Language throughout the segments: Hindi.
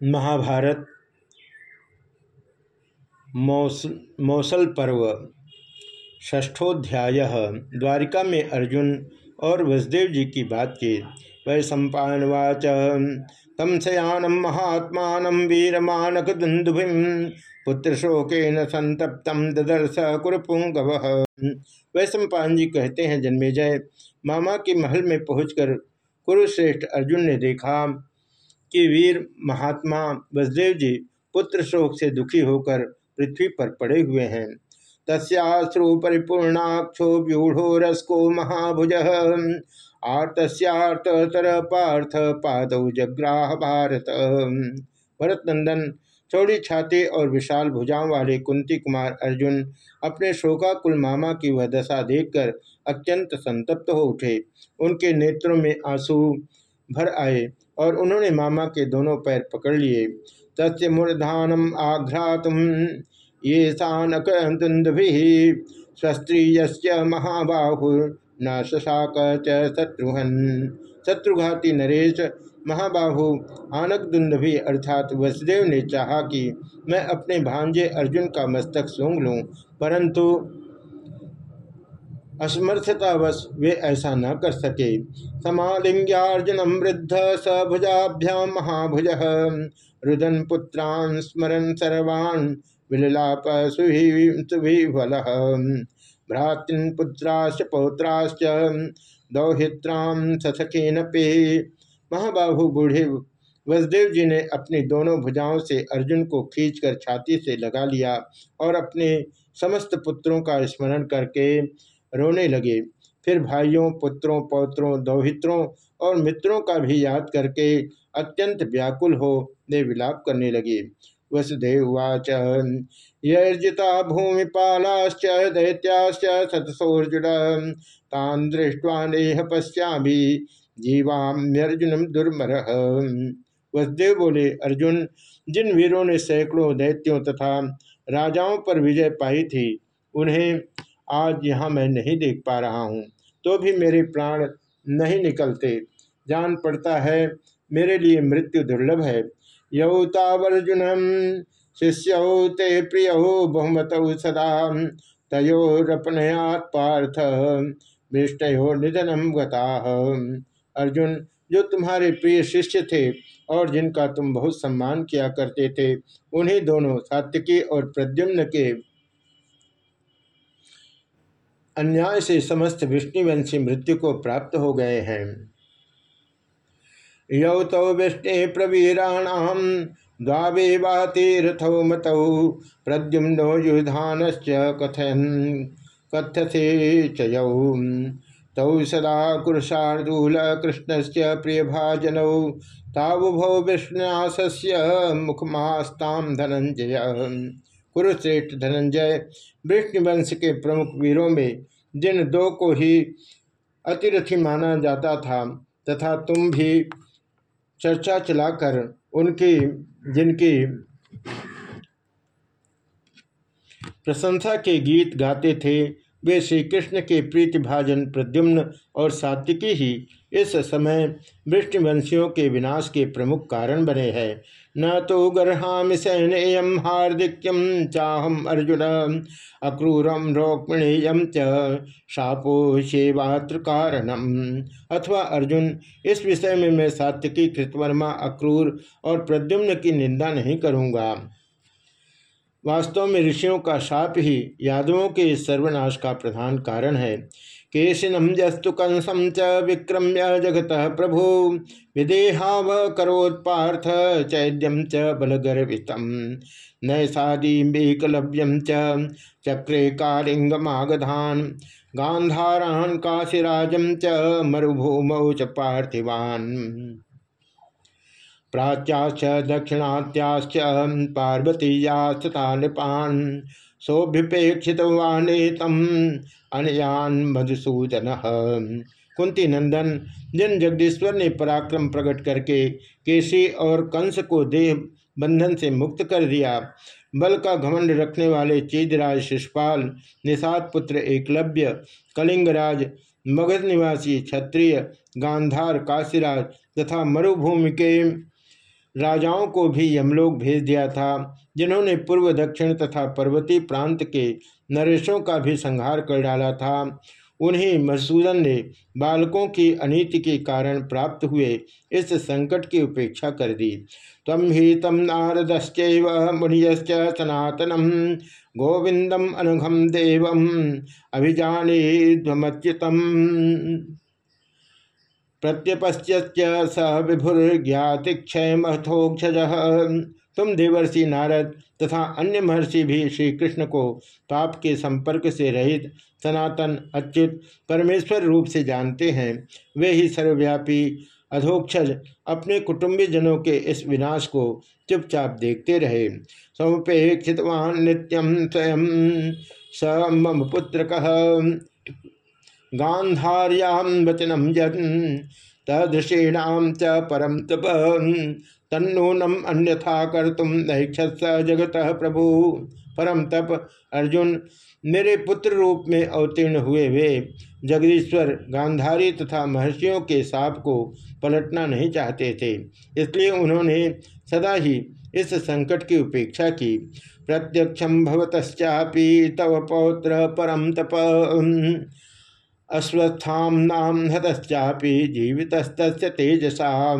महाभारत मौसल मौसल पर्व, षष्ठोध्याय, द्वारिका में अर्जुन और वसुदेव जी की बातचीत वै सम्पावाच तम शयानम महात्मा वीरमानक पुत्र शोकन संतप्तम ददर्श कुरपुंगव। वै सम्पान जी कहते हैं, जन्मेजय, मामा के महल में पहुंचकर कुरुश्रेष्ठ अर्जुन ने देखा कि वीर महात्मा वसुदेव जी पुत्र शोक से दुखी होकर पृथ्वी पर पड़े हुए हैं। तस्श्रु परिपूर्णाक्षो व्यूढ़ो रसको महाभुज। आर्तस्यार्तर पार्थ पाद जग्राह भारत। भरत नंदन चौड़ी छाती और विशाल भुजाओं वाले कुंती कुमार अर्जुन अपने शोकाकुल मामा की वह दशा देखकर अत्यंत संतप्त हो उठे। उनके नेत्रों में आँसू भर आए। और उन्होंने मामा के दोनों पैर पकड़ लिए। तस्य मूर्धानम आघ्रात, ये सानक दुंदभि स्वस्त्रीय महाबाहु न शशाक शत्रुघ्न। शत्रुघाती नरेश, महाबाहु आनक दुंदभि अर्थात वसुदेव ने चाहा कि मैं अपने भांजे अर्जुन का मस्तक सूंघ लूँ, परंतु असमर्थतावश वे ऐसा न कर सके। समालिंग्यार्जुनम वृद्ध स भुजाभ्याम महाभुज। रुदन पुत्रान स्मरण सर्वान् विललाप सुभिवल भ्रातृन पुत्राश्च पौत्राश्च दौहित्राम ससखेन पे महाबाहु बूढ़े वसुदेव जी ने अपनी दोनों भुजाओं से अर्जुन को खींचकर छाती से लगा लिया और अपने समस्त पुत्रों का स्मरण करके रोने लगे। फिर भाइयों, पुत्रों, पौत्रों, दौहित्रों और मित्रों का भी याद करके अत्यंत व्याकुल हो वे विलाप करने लगे। वसुदेववाच यर्जिता भूमिपालाश्च, दैत्याश्च, सतसोर्जुन, तान दृष्टवा नेह पश्यामी जीवाम्यर्जुन दुर्मर। वसुदेव बोले, अर्जुन, जिन वीरों ने सैकड़ों दैत्यों तथा राजाओं पर विजय पाई थी, उन्हें आज यहाँ मैं नहीं देख पा रहा हूँ तो भी मेरे प्राण नहीं निकलते। जान पड़ता है, मेरे लिए मृत्यु दुर्लभ है। यौतावर्जुन शिष्य ते प्रिय बहुमत सदा। तयोरपनयात पार्थ विष्टयो निधनम गता। अर्जुन, जो तुम्हारे प्रिय शिष्य थे और जिनका तुम बहुत सम्मान किया करते थे, उन्हीं दोनों सात्विकी और प्रद्युम्न के अन्याय से समस्त विष्णुवंशी मृत्यु को प्राप्त हो गए हैं। यौ तौ विष्णु प्रवीराणाम द्वावेवातीर्थौ मतौ प्रद्युम्नो युधान कथन कथ्यसे चयौ तौ सदा कुरुषार्दूल कृष्ण से प्रियभाजनौ, तावुभौ विष्णुनाशस्य मुखमास्ताम धनंजय कुरुश्रेष्ठ धनंजय वृष्णवंश के प्रमुख वीरों में जिन दो को ही अतिरथि माना जाता था तथा तुम भी चर्चा चलाकर उनकी, जिनकी प्रशंसा के गीत गाते थे वे श्री कृष्ण के प्रीतिभाजन प्रद्युम्न और सात्विकी ही इस समय वृष्टिवंशियों के विनाश के प्रमुख कारण बने हैं। न तो गर्हाम सैन्यम हार्दिक्यम चाहम अर्जुन अक्रूरम रोक्मणेयम च शापो शेवात्र कारणम अथवा अर्जुन, इस विषय में मैं सात्विकी कृतवर्मा अक्रूर और प्रद्युम्न की निंदा नहीं करूँगा। वास्तव में ऋषियों का शाप ही यादवों के सर्वनाश का प्रधान कारण है। केशिनम जस्तु कंसम च विक्रम्य जगत प्रभु। विदेहाव करोत्पार्थ चैद्यम च बलगर्वितम। नैषादीकलव्यम च चक्रे कालिंगमागधान गांधारान काशीराजम च मरुभूमौ च पार्थिवान। प्राच्याश्च, दक्षिणात्याश्च पार्वतीयास्तथा नृपान् सोभ्युपेक्षितवानेतम अनयान मधुसूदन। कुंती नंदन जिन जगदीश्वर ने पराक्रम प्रकट करके केशी और कंस को देह बंधन से मुक्त कर दिया, बल का घमंड रखने वाले चीजराज शिषपाल, निषाद पुत्र एकलव्य, कलिंगराज, मगध निवासी क्षत्रिय, गांधार, काशीराज तथा मरुभूमि के राजाओं को भी यमलोक भेज दिया था, जिन्होंने पूर्व, दक्षिण तथा पर्वतीय प्रांत के नरेशों का भी संहार कर डाला था। उन्हीं मसूदन ने बालकों की अनीति के कारण प्राप्त हुए इस संकट की उपेक्षा कर दी। तम ही तम नारदश्च मुनियश्च सनातनम, गोविंदम अनुघम देव अभिजानी ध्वमच्युतम प्रत्यपश्च स विभुर्ज्ञातिक्षय महथोक्षज तुम देवर्षि नारद तथा अन्य महर्षि भी श्री कृष्ण को पाप के संपर्क से रहित सनातन, अच्युत, परमेश्वर रूप से जानते हैं। वे ही सर्वव्यापी अधोक्षज अपने कुटुंबी जनों के इस विनाश को चुपचाप देखते रहे। समुपेक्षितवान नित्यम स्वयं स मम पुत्र कह गांधार्याम वचनम जन तदृषीणाम च परम तप। तन्नूनम अन्यथा कर तुम नैक्षस जगत प्रभु। परम तप अर्जुन मेरे पुत्र रूप में अवतीर्ण हुए वे। जगदीश्वर गांधारी तथा महर्षियों के साप को पलटना नहीं चाहते थे। इसलिए उन्होंने सदा ही इस संकट की उपेक्षा की। प्रत्यक्षम भवतश्चापी तव पौत्र परम तप। अश्वस्थाम नाम हतश्चापी जीवित तेजसा।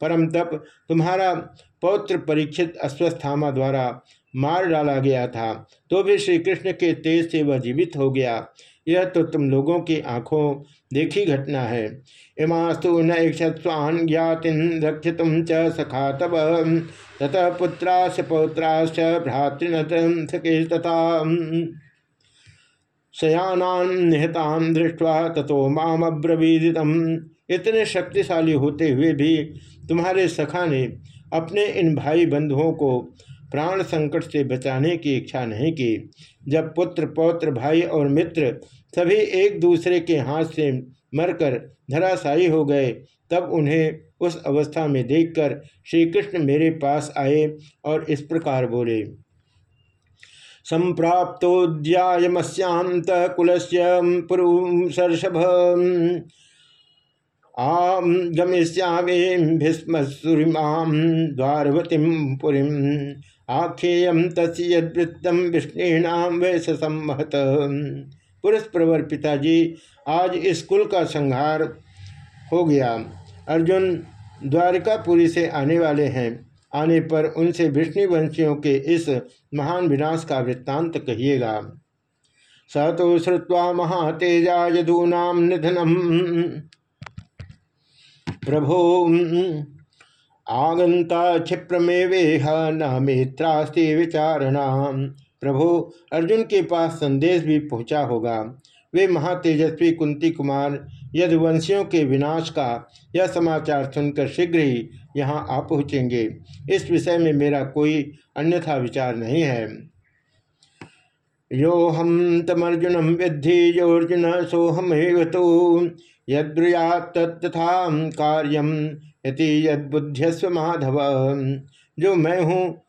परम तप तुम्हारा पौत्र परीक्षित अश्वस्थामा द्वारा मार डाला गया था तो भी श्री कृष्ण के तेज से वह जीवित हो गया। यह तो तुम लोगों की आँखों देखी घटना है। इमास्तु न नैक्षत्वान ज्ञातिन रक्षित च सखा तब ततः पुत्राश पौत्राश भ्रातृन तथा। शयानान निहतान दृष्टवा तथो माम इतने शक्तिशाली होते हुए भी तुम्हारे सखा ने अपने इन भाई बंधुओं को प्राण संकट से बचाने की इच्छा नहीं की। जब पुत्र, पौत्र, भाई और मित्र सभी एक दूसरे के हाथ से मरकर धराशायी हो गए, तब उन्हें उस अवस्था में देखकर श्री कृष्ण मेरे पास आए और इस प्रकार बोले संप्राप्तोद्यायमस्यांत कुलस्य पुरुषर्षभ आम गमिष्यामे भीष्मसुरीमां द्वारवतीं पुरीं। आख्येयम तस्वृत्तम विष्णुनाम वैस सम्मत पुरुष प्रवर पिताजी, आज इस कुल का संहार हो गया। अर्जुन द्वारकापुरी से आने वाले हैं। आने पर उनसे विष्णुवंशियों के इस महान विनाश का वृत्तांत कहिएगा। स तो श्रुवा महातेजा यदूनाम निधनम। प्रभो आगंता क्षिप्रमेवेह न मित्रास्ति विचारणा। प्रभु, अर्जुन के पास संदेश भी पहुँचा होगा। वे महातेजस्वी कुंती कुमार यदुवंशियों के विनाश का यह समाचार सुनकर शीघ्र ही यहाँ आ पहुँचेंगे। इस विषय में मेरा कोई अन्यथा विचार नहीं है। यो हम तमर्जुनम विद्धि योर्जुन सोहम तो। यद्रुया तथा कार्यम यति यदबुद्ध्यस्व माधव जो मैं हूँ,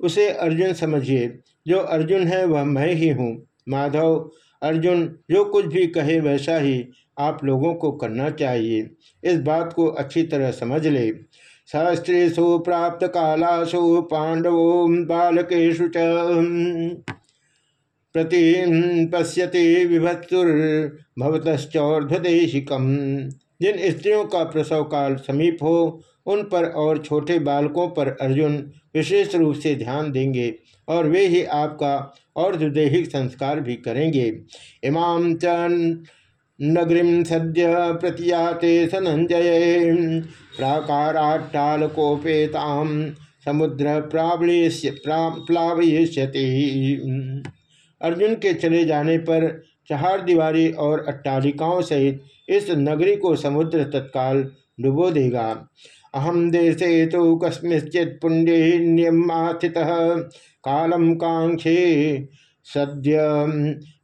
उसे अर्जुन समझिए। जो अर्जुन है, वह मैं ही हूँ। माधव अर्जुन, जो कुछ भी कहे वैसा ही आप लोगों को करना चाहिए। इस बात को अच्छी तरह समझ ले। शास्त्रेशु प्राप्त कालासु पांडवों बालकेशु च। प्रति पश्यति विभत्सुर्भवतश्चौर्धदेशिकम जिन स्त्रियों का प्रसव काल समीप हो उन पर और छोटे बालकों पर अर्जुन विशेष रूप से ध्यान देंगे और वे ही आपका और दुदेहिक संस्कार भी करेंगे। इमाम च नगरीम सद्य प्रतियाते सनंजय। प्राकाराट्टालकोपेताम समुद्र प्लावयिष्यति। अर्जुन के चले जाने पर चहार दीवारी और अट्टालिकाओं सहित इस नगरी को समुद्र तत्काल डुबो देगा अहम देशे तो कस्मिश्चित पुण्यमाथित कालम कांक्षे सद्य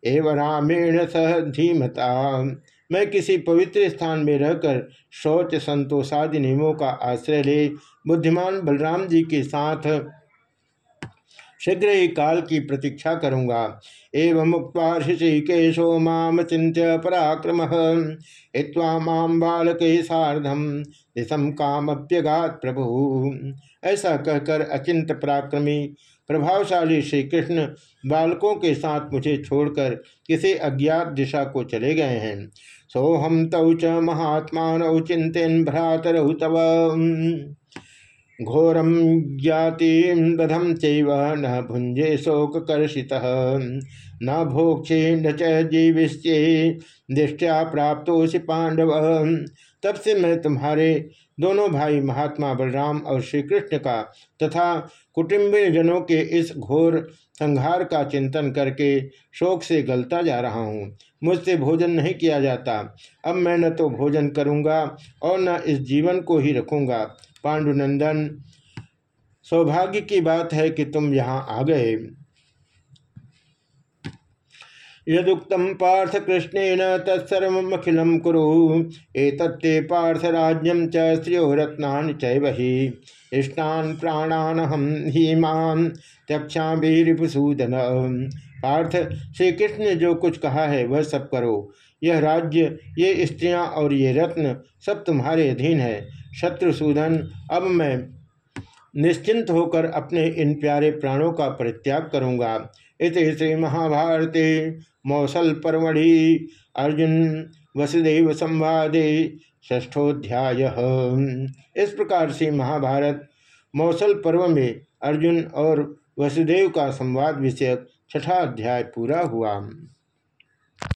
एव रामेण सह धीमता। मैं किसी पवित्र स्थान में रहकर शौच, संतोषादि नियमों का आश्रय ले, बुद्धिमान बलराम जी के साथ शीघ्र ही काल की प्रतीक्षा करूँगा। एवं मुक्त ऋषिकेशो माम चिंत्य पराक्रम। हिवा माम बालक साधम दिशम कामप्यगात प्रभु। ऐसा कहकर अचिंत पराक्रमी, प्रभावशाली श्री कृष्ण बालकों के साथ मुझे छोड़कर किसी अज्ञात दिशा को चले गए हैं। सोहम तौ च महात्मा चिंतन भ्रातरहु तव। घोरम ज्ञाति बधम चैव न भुंजे शोककर्षि न भोक्षे न च जीविष्ये दृष्टिया प्राप्तोषि पांडव तब से मैं तुम्हारे दोनों भाई महात्मा बलराम और श्री कृष्ण का तथा कुटुम्बी जनों के इस घोर संहार का चिंतन करके शोक से गलता जा रहा हूँ। मुझसे भोजन नहीं किया जाता। अब मैं न तो भोजन करूँगा और न इस जीवन को ही रखूँगा। पांडुनंदन, सौभाग्य की बात है कि तुम यहाँ आ गए। यदुक्त पार्थ कृष्णेन तत्सर्वखिलम कुरु एतत्ते पार्थ राज्यम च श्रियो रत्ना चि इष्टान प्राणान हम हीमान त्यक्षा रिपुसूदन पार्थ श्री कृष्ण ने जो कुछ कहा है, वह सब करो। यह राज्य, ये स्त्रियाँ और ये रत्न सब तुम्हारे अधीन है। शत्रुसूदन अब मैं निश्चिंत होकर अपने इन प्यारे प्राणों का परित्याग करूँगा। इस श्री महाभारते मौसल परमढ़ि अर्जुन वसुदेव संवादे ष्ठोध्याय इस प्रकार से महाभारत मौसल पर्व में अर्जुन और वसुदेव का संवाद विषयक छठा अध्याय पूरा हुआ।